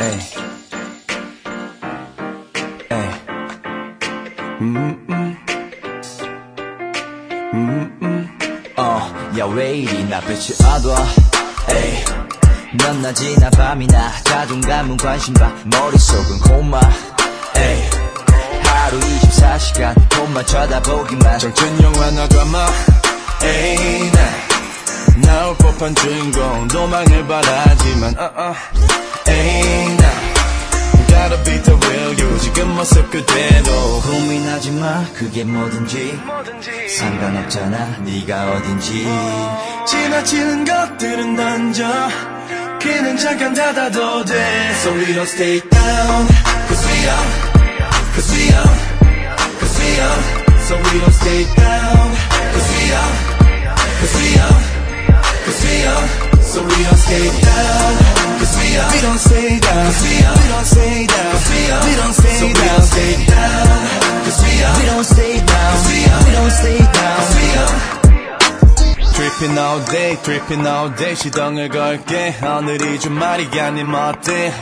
Ay. Ay. 음, 음, 음. 어, 야, 왜 이리 나 빛이 어두워? 에이. 넌나 지나 밤이나 자존감은 관심봐 머릿속은 고마 에이. 하루 24시간 돈만 쳐다보기만 정ችን 영화나 드라마 에이 나 나올 법한 주인공 도망을 바라지만 uh -uh. 에이 나 Gotta be the real you 지금 모습 그대로 고민하지 마 그게 뭐든지 상관없잖아 네가 어딘지 지나치는 것들은 던져 귀는 잠깐 닫아도 돼 So we don't stay down Cause we up Cause we up Cause we up So we don't stay down Cause we up Cause we up Cause we up So we don't stay down up We don't stay down Cause we up We don't stay down Cause we up We don't stay down So don't stay down Cause we up We don't stay down we up We don't stay down Cause we up Tripping all day, tripping all day 시동을 걸게 오늘이 주말이 아님 어때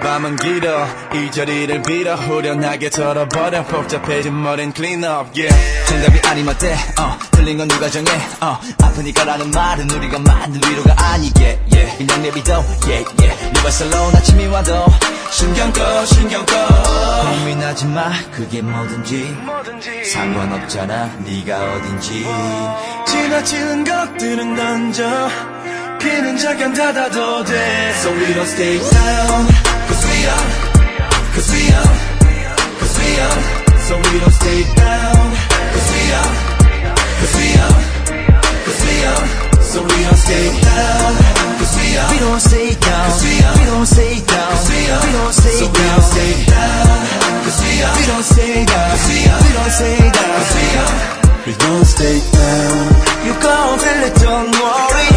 밤은 길어 이 자리를 빌어 후련하게 털어버려 복잡해진 머린 clean up yeah 정답이 아니면 돼 어, 틀린 건 누가 정해 어, 아프니까라는 말은 우리가 만든 위로가 아니게 yeah. 내비둬 yeah, yeah. 네 발살로 아침이 와도 신경 꺼 신경 꺼 고민하지 마 그게 뭐든지 상관없잖아 네가 어딘지 지나치는 것들은 던져 귀는 잠깐 닫아도 돼 So we don't stay down Cause we up Cause we up Cause we up So we don't stay down Don't stay down You gon' feel it don't worry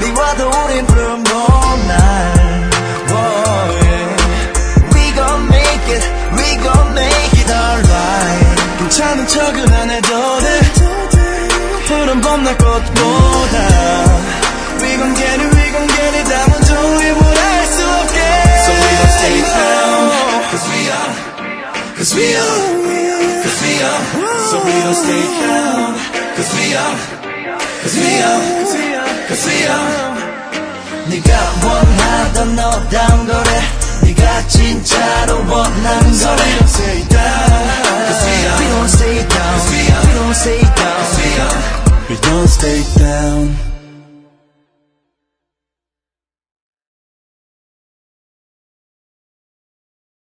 네와도 우린 from all night Whoa, yeah. We gon' make it We gon' make it alright 괜찮은 척은 안 해도 돼 푸른 봄날 꽃보다 Cause we up Cause we up So we don't stay down Cause we up Cause we up Cause we up 네가 원하던 너다운 거래 네가 진짜로 원하는 So we 거래 don't stay down Cause we up We don't stay down we up. We don't stay down We up We don't stay down